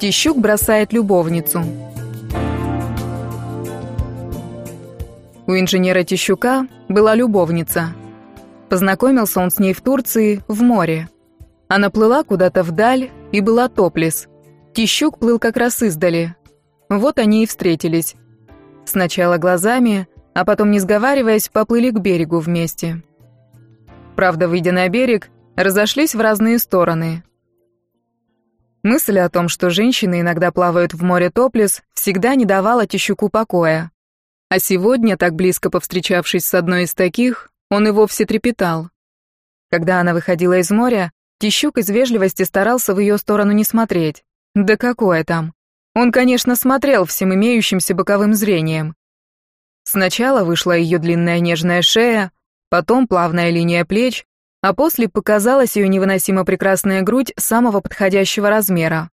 Тищук бросает любовницу. У инженера Тищука была любовница. Познакомился он с ней в Турции, в море. Она плыла куда-то вдаль и была топлес. Тищук плыл как раз издали. Вот они и встретились. Сначала глазами, а потом, не сговариваясь, поплыли к берегу вместе. Правда, выйдя на берег, разошлись в разные стороны. Мысль о том, что женщины иногда плавают в море топлес, всегда не давала Тищуку покоя. А сегодня, так близко повстречавшись с одной из таких, он и вовсе трепетал. Когда она выходила из моря, Тищук из вежливости старался в ее сторону не смотреть. Да какое там. Он, конечно, смотрел всем имеющимся боковым зрением. Сначала вышла ее длинная нежная шея, потом плавная линия плеч, а после показалась ее невыносимо прекрасная грудь самого подходящего размера.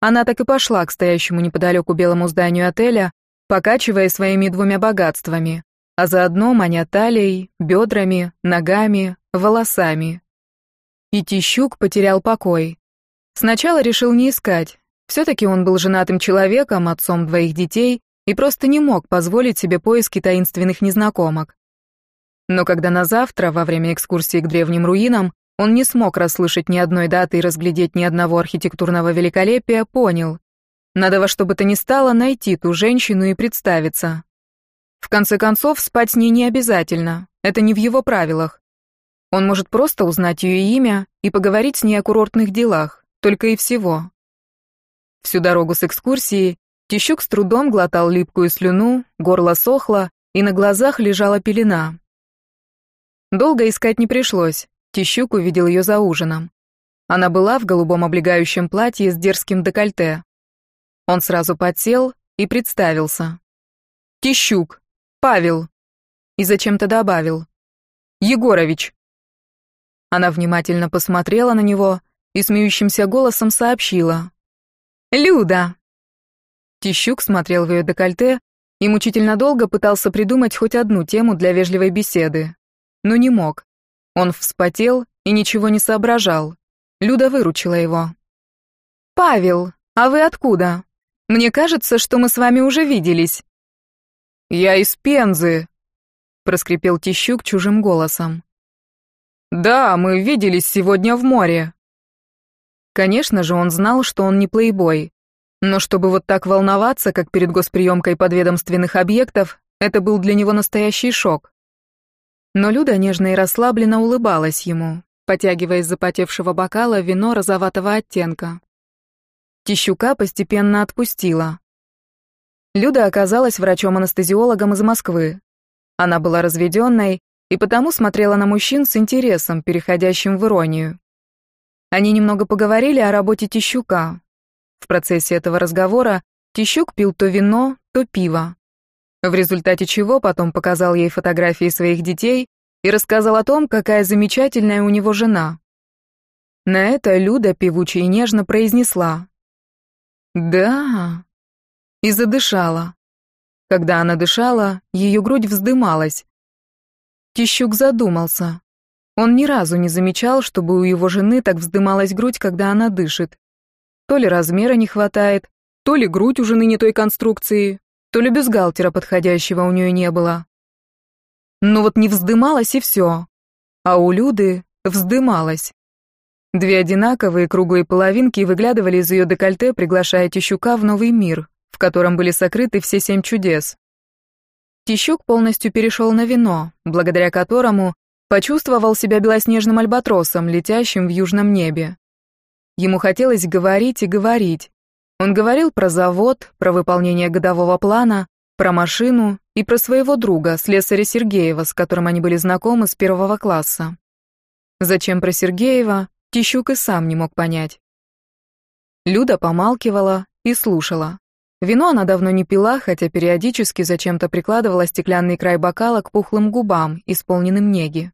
Она так и пошла к стоящему неподалеку белому зданию отеля, покачивая своими двумя богатствами, а заодно маня талией, бедрами, ногами, волосами. И Тищук потерял покой. Сначала решил не искать. Все-таки он был женатым человеком, отцом двоих детей, и просто не мог позволить себе поиски таинственных незнакомок. Но когда на завтра, во время экскурсии к древним руинам, он не смог расслышать ни одной даты и разглядеть ни одного архитектурного великолепия, понял. Надо во что бы то ни стало найти ту женщину и представиться. В конце концов, спать с ней не обязательно, это не в его правилах. Он может просто узнать ее имя и поговорить с ней о курортных делах, только и всего. Всю дорогу с экскурсии Тищук с трудом глотал липкую слюну, горло сохло, и на глазах лежала пелена. Долго искать не пришлось. Тищук увидел ее за ужином. Она была в голубом облегающем платье с дерзким декольте. Он сразу подсел и представился. «Тищук, Павел». И зачем-то добавил. «Егорович». Она внимательно посмотрела на него и смеющимся голосом сообщила. «Люда!» Тищук смотрел в ее декольте и мучительно долго пытался придумать хоть одну тему для вежливой беседы но не мог. Он вспотел и ничего не соображал. Люда выручила его. «Павел, а вы откуда? Мне кажется, что мы с вами уже виделись». «Я из Пензы», — проскрипел Тищук чужим голосом. «Да, мы виделись сегодня в море». Конечно же, он знал, что он не плейбой. Но чтобы вот так волноваться, как перед госприемкой подведомственных объектов, это был для него настоящий шок. Но Люда нежно и расслабленно улыбалась ему, потягивая из запотевшего бокала вино розоватого оттенка. Тищука постепенно отпустила. Люда оказалась врачом-анестезиологом из Москвы. Она была разведенной и потому смотрела на мужчин с интересом, переходящим в иронию. Они немного поговорили о работе Тищука. В процессе этого разговора Тищук пил то вино, то пиво в результате чего потом показал ей фотографии своих детей и рассказал о том, какая замечательная у него жена. На это Люда певуче и нежно произнесла «Да» и задышала. Когда она дышала, ее грудь вздымалась. Тищук задумался. Он ни разу не замечал, чтобы у его жены так вздымалась грудь, когда она дышит. То ли размера не хватает, то ли грудь у жены не той конструкции, то ли бюстгальтера подходящего у нее не было. Но вот не вздымалась и все. А у Люды вздымалась. Две одинаковые круглые половинки выглядывали из ее декольте, приглашая Тищука в новый мир, в котором были сокрыты все семь чудес. Тищук полностью перешел на вино, благодаря которому почувствовал себя белоснежным альбатросом, летящим в южном небе. Ему хотелось говорить и говорить, он говорил про завод, про выполнение годового плана, про машину и про своего друга, слесаря Сергеева, с которым они были знакомы с первого класса. Зачем про Сергеева, Тищук и сам не мог понять. Люда помалкивала и слушала. Вино она давно не пила, хотя периодически зачем-то прикладывала стеклянный край бокала к пухлым губам, исполненным неги.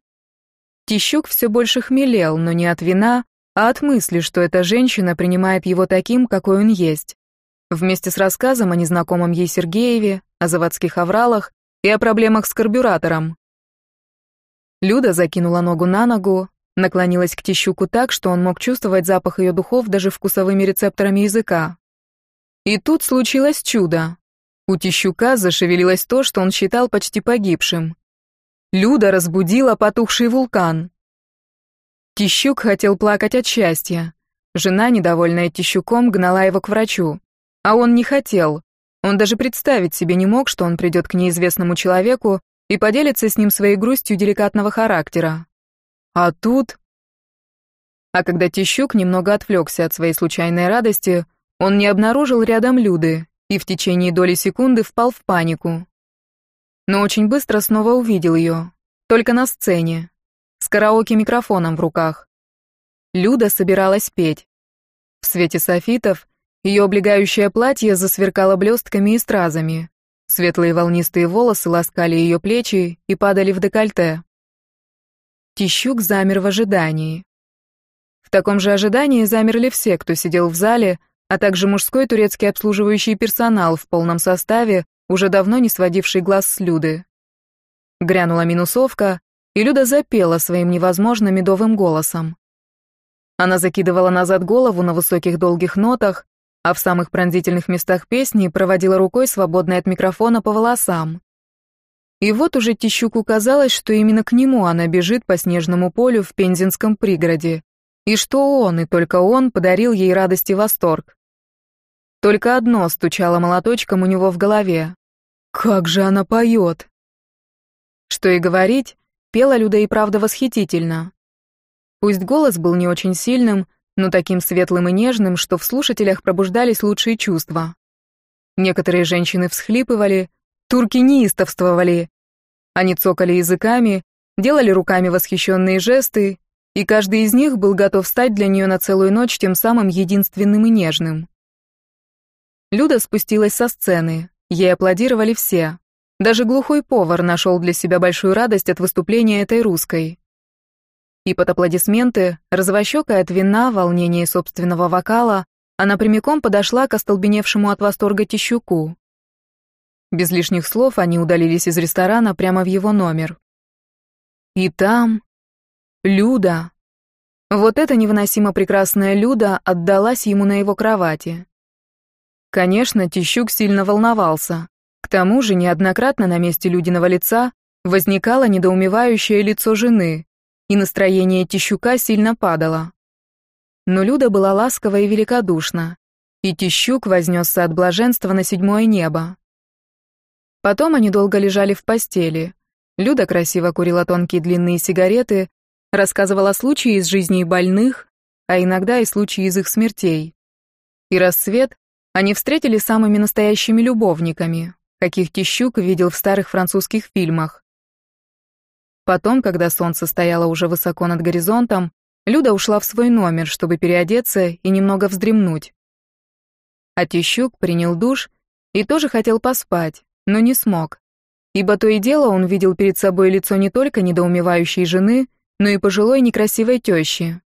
Тищук все больше хмелел, но не от вина, а от мысли, что эта женщина принимает его таким, какой он есть. Вместе с рассказом о незнакомом ей Сергееве, о заводских авралах и о проблемах с карбюратором. Люда закинула ногу на ногу, наклонилась к Тищуку так, что он мог чувствовать запах ее духов даже вкусовыми рецепторами языка. И тут случилось чудо. У Тищука зашевелилось то, что он считал почти погибшим. Люда разбудила потухший вулкан. Тищук хотел плакать от счастья. Жена, недовольная Тищуком, гнала его к врачу. А он не хотел. Он даже представить себе не мог, что он придет к неизвестному человеку и поделится с ним своей грустью деликатного характера. А тут... А когда Тищук немного отвлекся от своей случайной радости, он не обнаружил рядом Люды и в течение доли секунды впал в панику. Но очень быстро снова увидел ее, только на сцене, караоке-микрофоном в руках. Люда собиралась петь. В свете софитов ее облегающее платье засверкало блестками и стразами. Светлые волнистые волосы ласкали ее плечи и падали в декольте. Тищук замер в ожидании. В таком же ожидании замерли все, кто сидел в зале, а также мужской турецкий обслуживающий персонал в полном составе, уже давно не сводивший глаз с Люды. Грянула минусовка, и Люда запела своим невозможно медовым голосом. Она закидывала назад голову на высоких долгих нотах, а в самых пронзительных местах песни проводила рукой, свободной от микрофона, по волосам. И вот уже Тищуку казалось, что именно к нему она бежит по снежному полю в Пензенском пригороде, и что он, и только он, подарил ей радость и восторг. Только одно стучало молоточком у него в голове. Как же она поет! Что и говорить, пела Люда и правда восхитительно. Пусть голос был не очень сильным, но таким светлым и нежным, что в слушателях пробуждались лучшие чувства. Некоторые женщины всхлипывали, турки неистовствовали. Они цокали языками, делали руками восхищенные жесты, и каждый из них был готов стать для нее на целую ночь тем самым единственным и нежным. Люда спустилась со сцены, ей аплодировали все. Даже глухой повар нашел для себя большую радость от выступления этой русской. И под аплодисменты, развощекая от вина, волнения собственного вокала, она прямиком подошла к остолбеневшему от восторга Тищуку. Без лишних слов они удалились из ресторана прямо в его номер. И там... Люда. Вот эта невыносимо прекрасная Люда отдалась ему на его кровати. Конечно, Тищук сильно волновался. Тому же неоднократно на месте Людиного лица возникало недоумевающее лицо жены, и настроение Тищука сильно падало. Но Люда была ласкова и великодушна, и Тищук вознесся от блаженства на седьмое небо. Потом они долго лежали в постели. Люда красиво курила тонкие длинные сигареты, рассказывала случаи из жизни больных, а иногда и случаи из их смертей. И рассвет они встретили самыми настоящими любовниками, каких Тищук видел в старых французских фильмах. Потом, когда солнце стояло уже высоко над горизонтом, Люда ушла в свой номер, чтобы переодеться и немного вздремнуть. А Тищук принял душ и тоже хотел поспать, но не смог. Ибо то и дело он видел перед собой лицо не только недоумевающей жены, но и пожилой некрасивой тещи.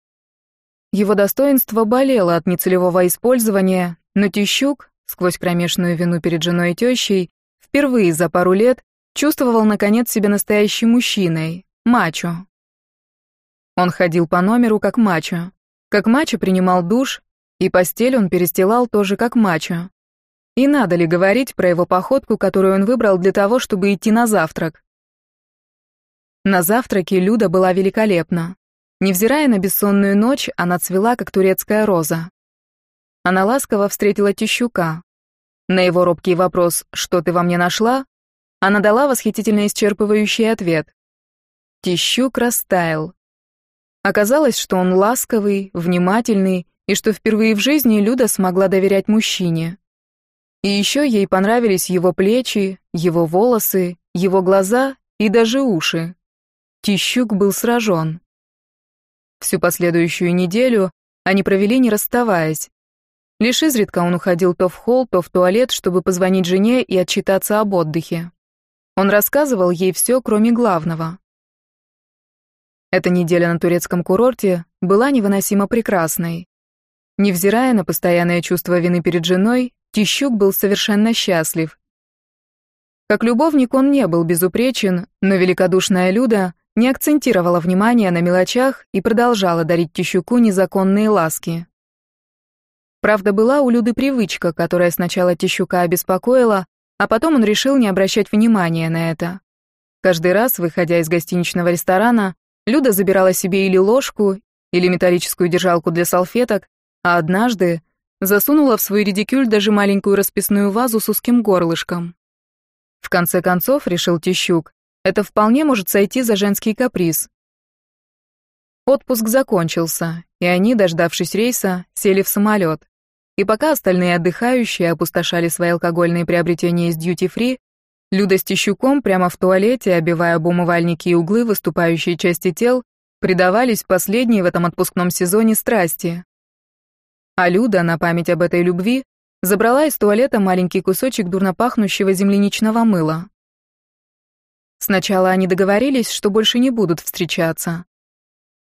Его достоинство болело от нецелевого использования, но Тищук, сквозь кромешную вину перед женой и тещей, впервые за пару лет чувствовал, наконец, себя настоящим мужчиной, мачо. Он ходил по номеру как мачо. Как мачо принимал душ, и постель он перестилал тоже как мачо. И надо ли говорить про его походку, которую он выбрал для того, чтобы идти на завтрак? На завтраке Люда была великолепна. Невзирая на бессонную ночь, она цвела, как турецкая роза. Она ласково встретила Тищука. На его робкий вопрос «Что ты во мне нашла?» Она дала восхитительно исчерпывающий ответ. Тищук растаял. Оказалось, что он ласковый, внимательный, и что впервые в жизни Люда смогла доверять мужчине. И еще ей понравились его плечи, его волосы, его глаза и даже уши. Тищук был сражен. Всю последующую неделю они провели не расставаясь. Лишь изредка он уходил то в холл, то в туалет, чтобы позвонить жене и отчитаться об отдыхе. Он рассказывал ей все, кроме главного. Эта неделя на турецком курорте была невыносимо прекрасной. Невзирая на постоянное чувство вины перед женой, Тищук был совершенно счастлив. Как любовник он не был безупречен, но великодушная Люда не акцентировала внимания на мелочах и продолжала дарить Тищуку незаконные ласки. Правда, была у Люды привычка, которая сначала Тищука обеспокоила, а потом он решил не обращать внимания на это. Каждый раз, выходя из гостиничного ресторана, Люда забирала себе или ложку, или металлическую держалку для салфеток, а однажды засунула в свой редикюль даже маленькую расписную вазу с узким горлышком. В конце концов, решил Тищук, это вполне может сойти за женский каприз. Отпуск закончился, и они, дождавшись рейса, сели в самолет. И пока остальные отдыхающие опустошали свои алкогольные приобретения из дьюти-фри, Люда с Тищуком прямо в туалете, обивая об умывальники и углы выступающие части тел, предавались последней в этом отпускном сезоне страсти. А Люда, на память об этой любви, забрала из туалета маленький кусочек дурнопахнущего земляничного мыла. Сначала они договорились, что больше не будут встречаться.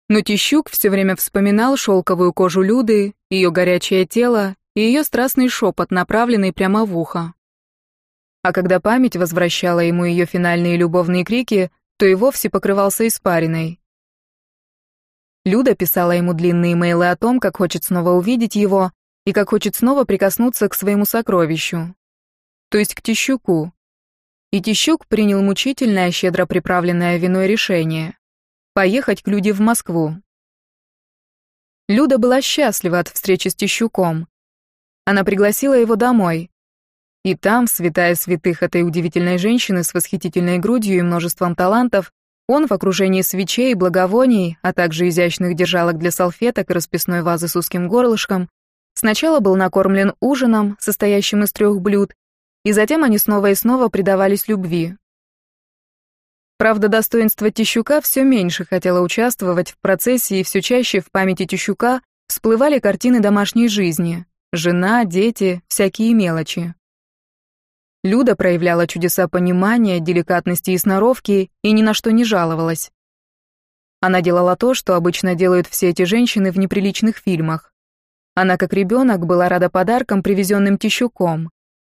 Но Тищук все время вспоминал шелковую кожу Люды, ее горячее тело и ее страстный шепот, направленный прямо в ухо. А когда память возвращала ему ее финальные любовные крики, то и вовсе покрывался испариной. Люда писала ему длинные мейлы о том, как хочет снова увидеть его и как хочет снова прикоснуться к своему сокровищу. То есть к Тищуку. И Тищук принял мучительное, щедро приправленное виной решение — поехать к Люде в Москву. Люда была счастлива от встречи с Тищуком. Она пригласила его домой, и там, святая святых этой удивительной женщины с восхитительной грудью и множеством талантов, он в окружении свечей и благовоний, а также изящных держалок для салфеток и расписной вазы с узким горлышком, сначала был накормлен ужином, состоящим из трех блюд, и затем они снова и снова предавались любви. Правда, достоинство Тищука все меньше хотело участвовать в процессе, и все чаще в памяти Тищука всплывали картины домашней жизни. Жена, дети, всякие мелочи. Люда проявляла чудеса понимания, деликатности и сноровки и ни на что не жаловалась. Она делала то, что обычно делают все эти женщины в неприличных фильмах. Она, как ребенок, была рада подаркам, привезенным тищуком,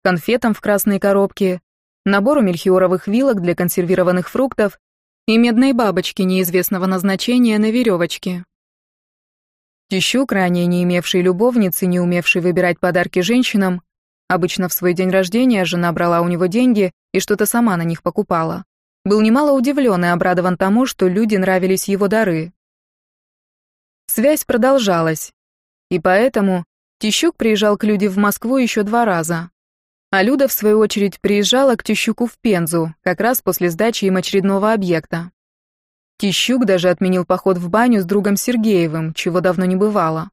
конфетам в красной коробке, набору мельхиоровых вилок для консервированных фруктов и медной бабочки неизвестного назначения на веревочке. Тищук, ранее не имевший любовницы, не умевший выбирать подарки женщинам, Обычно в свой день рождения жена брала у него деньги и что-то сама на них покупала. Был немало удивлен и обрадован тому, что люди нравились его дары. Связь продолжалась. И поэтому Тищук приезжал к Люде в Москву еще два раза. А Люда, в свою очередь, приезжала к Тищуку в Пензу, как раз после сдачи им очередного объекта. Тищук даже отменил поход в баню с другом Сергеевым, чего давно не бывало.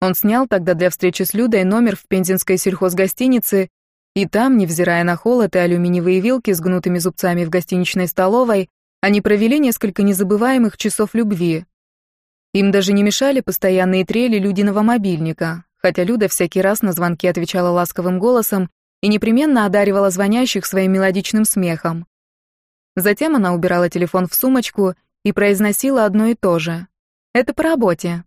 Он снял тогда для встречи с Людой номер в пензенской сельхозгостинице, и там, невзирая на холод и алюминиевые вилки с гнутыми зубцами в гостиничной столовой, они провели несколько незабываемых часов любви. Им даже не мешали постоянные трели Людиного мобильника, хотя Люда всякий раз на звонки отвечала ласковым голосом и непременно одаривала звонящих своим мелодичным смехом. Затем она убирала телефон в сумочку и произносила одно и то же. «Это по работе».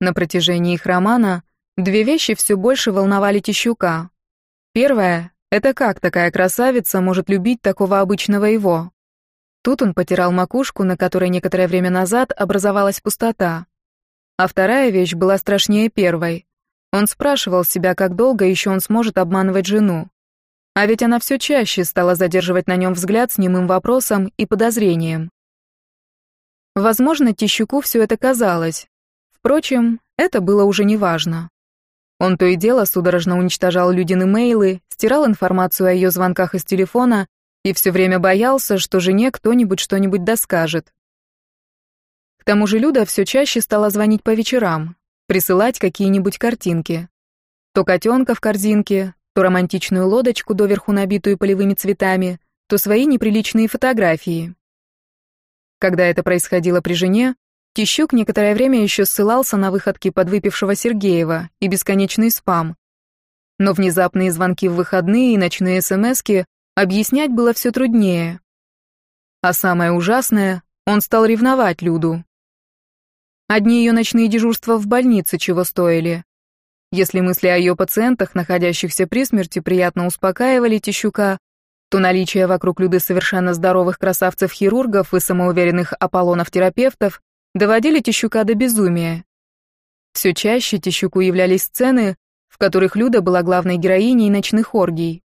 На протяжении их романа две вещи все больше волновали Тищука. Первая — это как такая красавица может любить такого обычного его? Тут он потирал макушку, на которой некоторое время назад образовалась пустота. А вторая вещь была страшнее первой. Он спрашивал себя, как долго еще он сможет обманывать жену. А ведь она все чаще стала задерживать на нем взгляд с немым вопросом и подозрением. Возможно, Тищуку все это казалось, Впрочем, это было уже неважно. Он то и дело судорожно уничтожал Людины мейлы, стирал информацию о ее звонках из телефона и все время боялся, что жене кто-нибудь что-нибудь доскажет. К тому же Люда все чаще стала звонить по вечерам, присылать какие-нибудь картинки. То котенка в корзинке, то романтичную лодочку, доверху набитую полевыми цветами, то свои неприличные фотографии. Когда это происходило при жене, Тищук некоторое время еще ссылался на выходки подвыпившего Сергеева и бесконечный спам. Но внезапные звонки в выходные и ночные смски объяснять было все труднее. А самое ужасное, он стал ревновать Люду. Одни ее ночные дежурства в больнице чего стоили. Если мысли о ее пациентах, находящихся при смерти, приятно успокаивали Тищука, то наличие вокруг Люды совершенно здоровых красавцев-хирургов и самоуверенных Аполлонов-терапевтов доводили Тищука до безумия. Все чаще Тищуку являлись сцены, в которых Люда была главной героиней ночных оргий.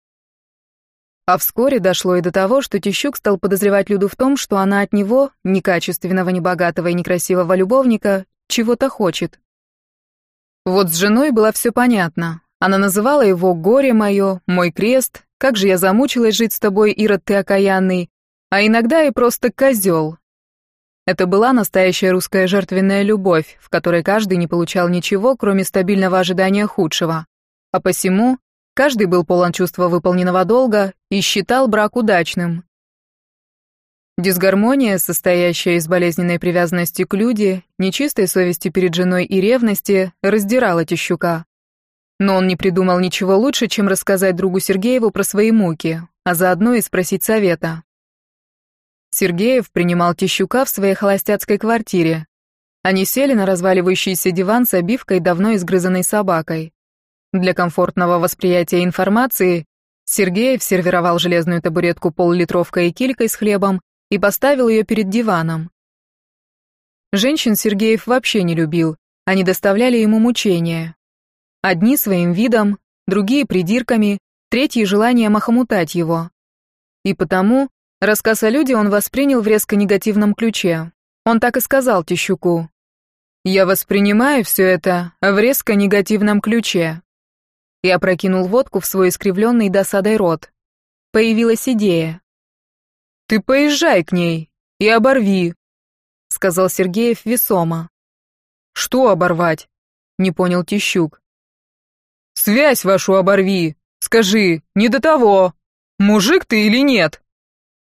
А вскоре дошло и до того, что Тищук стал подозревать Люду в том, что она от него, некачественного, небогатого и некрасивого любовника, чего-то хочет. Вот с женой было все понятно. Она называла его «горе мое», «мой крест», «как же я замучилась жить с тобой, Ирод ты окаянный», а иногда и просто «козел». Это была настоящая русская жертвенная любовь, в которой каждый не получал ничего, кроме стабильного ожидания худшего. А посему каждый был полон чувства выполненного долга и считал брак удачным. Дисгармония, состоящая из болезненной привязанности к люди, нечистой совести перед женой и ревности, раздирала Тищука. Но он не придумал ничего лучше, чем рассказать другу Сергееву про свои муки, а заодно и спросить совета. Сергеев принимал Тищука в своей холостяцкой квартире. Они сели на разваливающийся диван с обивкой давно изгрызанной собакой. Для комфортного восприятия информации Сергеев сервировал железную табуретку пол-литровкой и килькой с хлебом и поставил ее перед диваном. Женщин Сергеев вообще не любил, они доставляли ему мучения. Одни своим видом, другие придирками, третьи желанием охомутать его. И потому рассказ о люде он воспринял в резко негативном ключе. Он так и сказал Тищуку. «Я воспринимаю все это в резко негативном ключе». И опрокинул водку в свой искривленный досадой рот. Появилась идея. «Ты поезжай к ней и оборви», — сказал Сергеев весомо. «Что оборвать?» — не понял Тищук. Связь вашу оборви. Скажи, не до того. Мужик ты или нет?»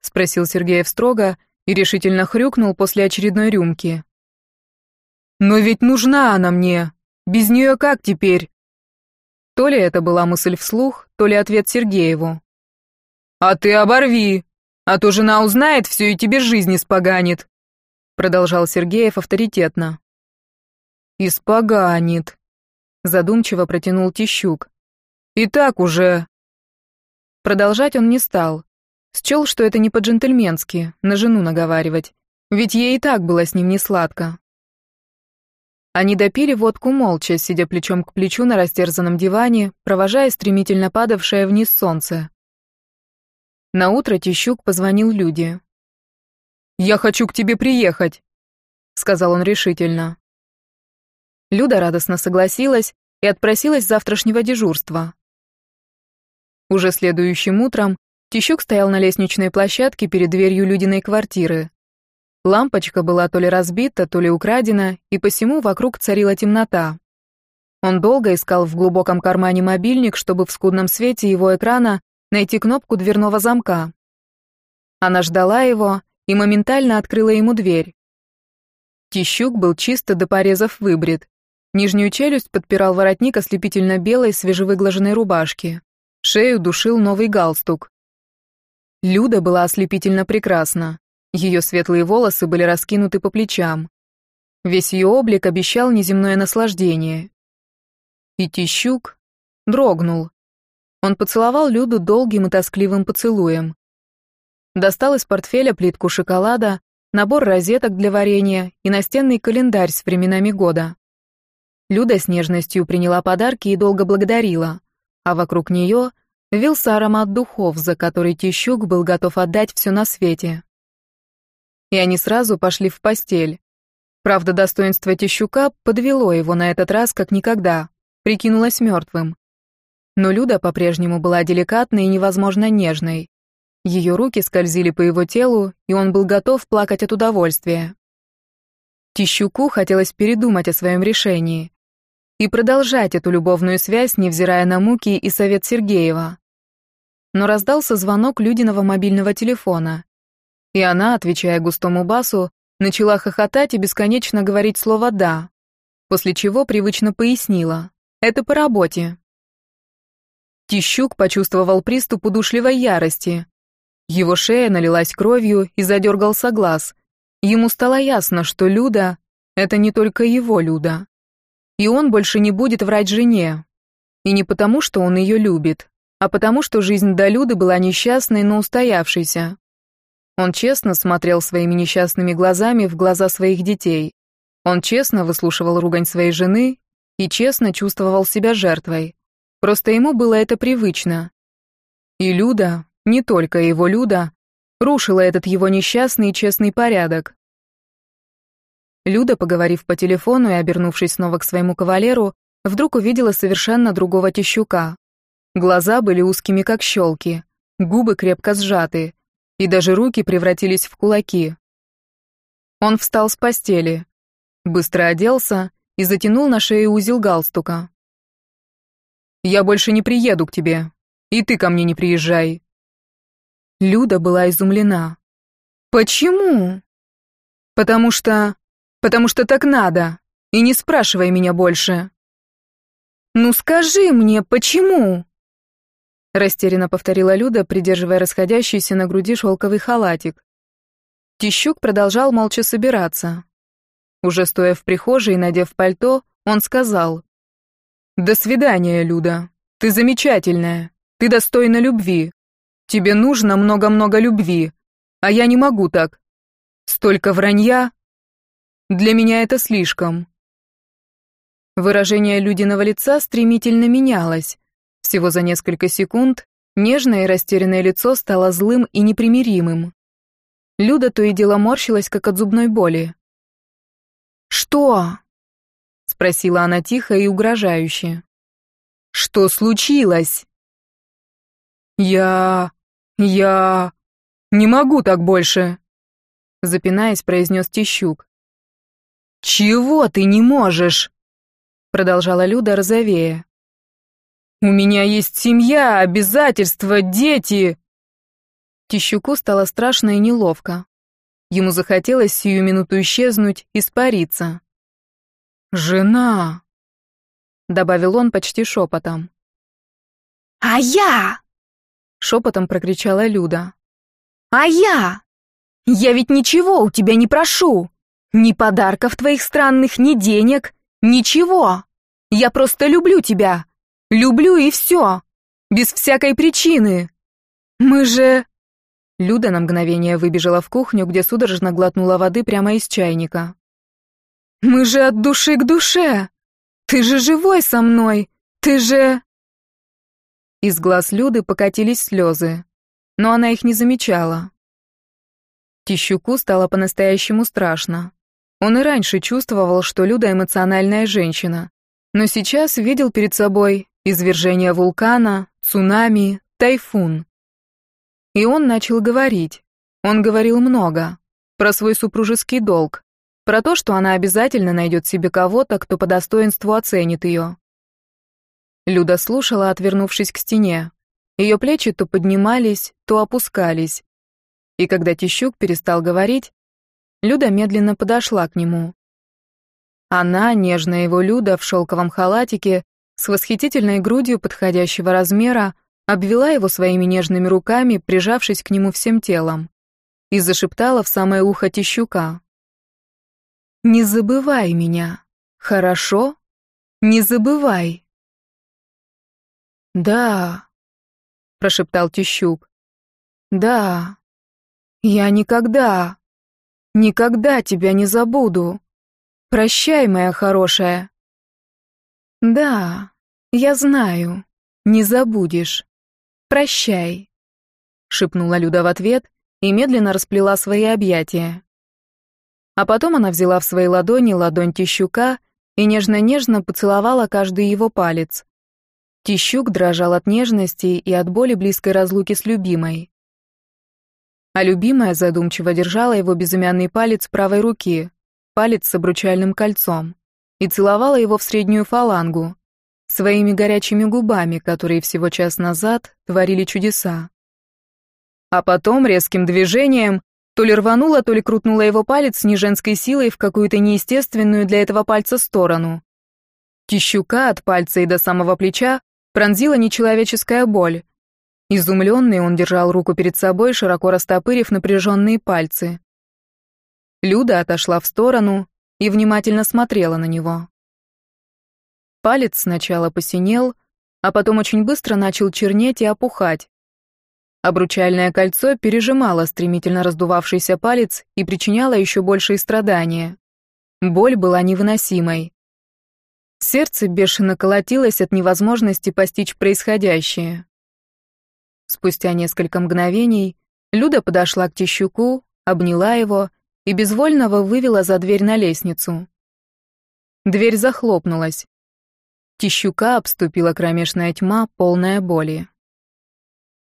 Спросил Сергеев строго и решительно хрюкнул после очередной рюмки. «Но ведь нужна она мне. Без нее как теперь?» То ли это была мысль вслух, то ли ответ Сергееву. «А ты оборви, а то жена узнает все и тебе жизнь испоганит», продолжал Сергеев авторитетно. «Испоганит», задумчиво протянул Тищук. «И так уже...» Продолжать он не стал. Счел, что это не по-джентльменски, на жену наговаривать, ведь ей и так было с ним не сладко. Они допили водку молча, сидя плечом к плечу на растерзанном диване, провожая стремительно падавшее вниз солнце. Наутро Тищук позвонил Люде. «Я хочу к тебе приехать», — сказал он решительно. Люда радостно согласилась и отпросилась завтрашнего дежурства. Уже следующим утром Тищук стоял на лестничной площадке перед дверью Людиной квартиры. Лампочка была то ли разбита, то ли украдена, и посему вокруг царила темнота. Он долго искал в глубоком кармане мобильник, чтобы в скудном свете его экрана найти кнопку дверного замка. Она ждала его и моментально открыла ему дверь. Тищук был чисто до порезов выбрит. Нижнюю челюсть подпирал воротник ослепительно белой свежевыглаженной рубашки. Шею душил новый галстук. Люда была ослепительно прекрасна. Ее светлые волосы были раскинуты по плечам. Весь ее облик обещал неземное наслаждение. И Тищук дрогнул. Он поцеловал Люду долгим и тоскливым поцелуем. Достал из портфеля плитку шоколада, набор розеток для варенья и настенный календарь с временами года. Люда с нежностью приняла подарки и долго благодарила, а вокруг нее вился аромат духов, за который Тищук был готов отдать все на свете. И они сразу пошли в постель. Правда, достоинство Тищука подвело его на этот раз как никогда, прикинулось мертвым. Но Люда по-прежнему была деликатной и невозможно нежной. Ее руки скользили по его телу, и он был готов плакать от удовольствия. Тищуку хотелось передумать о своем решении и продолжать эту любовную связь, невзирая на муки и совет Сергеева. Но раздался звонок Людиного мобильного телефона, и она, отвечая густому басу, начала хохотать и бесконечно говорить слово «да», после чего привычно пояснила «это по работе». Тищук почувствовал приступ удушливой ярости. Его шея налилась кровью и задергался глаз. Ему стало ясно, что Люда — это не только его Люда. И он больше не будет врать жене. И не потому, что он ее любит, а потому что жизнь до Люды была несчастной, но устоявшейся. Он честно смотрел своими несчастными глазами в глаза своих детей. Он честно выслушивал ругань своей жены и честно чувствовал себя жертвой. Просто ему было это привычно. И Люда, не только его Люда, рушила этот его несчастный и честный порядок. Люда, поговорив по телефону и обернувшись снова к своему кавалеру, вдруг увидела совершенно другого тещука. Глаза были узкими, как щелки, губы крепко сжаты, и даже руки превратились в кулаки. Он встал с постели, быстро оделся и затянул на шею узел галстука. «Я больше не приеду к тебе, и ты ко мне не приезжай». Люда была изумлена. «Почему?» «Потому что...» потому что так надо, и не спрашивай меня больше». «Ну скажи мне, почему?» Растерянно повторила Люда, придерживая расходящийся на груди шелковый халатик. Тищук продолжал молча собираться. Уже стоя в прихожей и надев пальто, он сказал. «До свидания, Люда. Ты замечательная. Ты достойна любви. Тебе нужно много-много любви. А я не могу так. Столько вранья, для меня это слишком. Выражение Людиного лица стремительно менялось. Всего за несколько секунд нежное и растерянное лицо стало злым и непримиримым. Люда то и дело морщилась, как от зубной боли. «Что?» — спросила она тихо и угрожающе. «Что случилось?» «Я... я... не могу так больше!» Запинаясь, произнес Тищук. «Чего ты не можешь?» Продолжала Люда розовея. «У меня есть семья, обязательства, дети!» Тищуку стало страшно и неловко. Ему захотелось сию минуту исчезнуть, испариться. «Жена!» — добавил он почти шепотом. «А я!» — шепотом прокричала Люда. «А я! Я ведь ничего у тебя не прошу!» Ни подарков твоих странных, ни денег, ничего. Я просто люблю тебя. Люблю и все. Без всякой причины. Мы же...» Люда на мгновение выбежала в кухню, где судорожно глотнула воды прямо из чайника. «Мы же от души к душе! Ты же живой со мной! Ты же...» Из глаз Люды покатились слезы, но она их не замечала. Тищуку стало по-настоящему страшно. Он и раньше чувствовал, что Люда эмоциональная женщина, но сейчас видел перед собой извержение вулкана, цунами, тайфун. И он начал говорить. Он говорил много. Про свой супружеский долг. Про то, что она обязательно найдет себе кого-то, кто по достоинству оценит ее. Люда слушала, отвернувшись к стене. Ее плечи то поднимались, то опускались. И когда Тищук перестал говорить, Люда медленно подошла к нему. Она, нежная его Люда, в шелковом халатике, с восхитительной грудью подходящего размера, обвела его своими нежными руками, прижавшись к нему всем телом, и зашептала в самое ухо Тищука. «Не забывай меня, хорошо? Не забывай!» «Да», — прошептал Тищук, — «да, я никогда...» Никогда тебя не забуду. Прощай, моя хорошая. Да, я знаю, не забудешь. Прощай, шепнула Люда в ответ и медленно расплела свои объятия. А потом она взяла в свои ладони ладонь Тищука и нежно-нежно поцеловала каждый его палец. Тищук дрожал от нежности и от боли близкой разлуки с любимой а любимая задумчиво держала его безымянный палец правой руки, палец с обручальным кольцом, и целовала его в среднюю фалангу, своими горячими губами, которые всего час назад творили чудеса. А потом резким движением то ли рванула, то ли крутнула его палец с неженской силой в какую-то неестественную для этого пальца сторону. Тищука от пальца и до самого плеча пронзила нечеловеческая боль, Изумленный, он держал руку перед собой, широко растопырив напряженные пальцы. Люда отошла в сторону и внимательно смотрела на него. Палец сначала посинел, а потом очень быстро начал чернеть и опухать. Обручальное кольцо пережимало стремительно раздувавшийся палец и причиняло еще большие страдания. Боль была невыносимой. Сердце бешено колотилось от невозможности постичь происходящее. Спустя несколько мгновений Люда подошла к Тищуку, обняла его и безвольного вывела за дверь на лестницу. Дверь захлопнулась. Тищука обступила кромешная тьма, полная боли.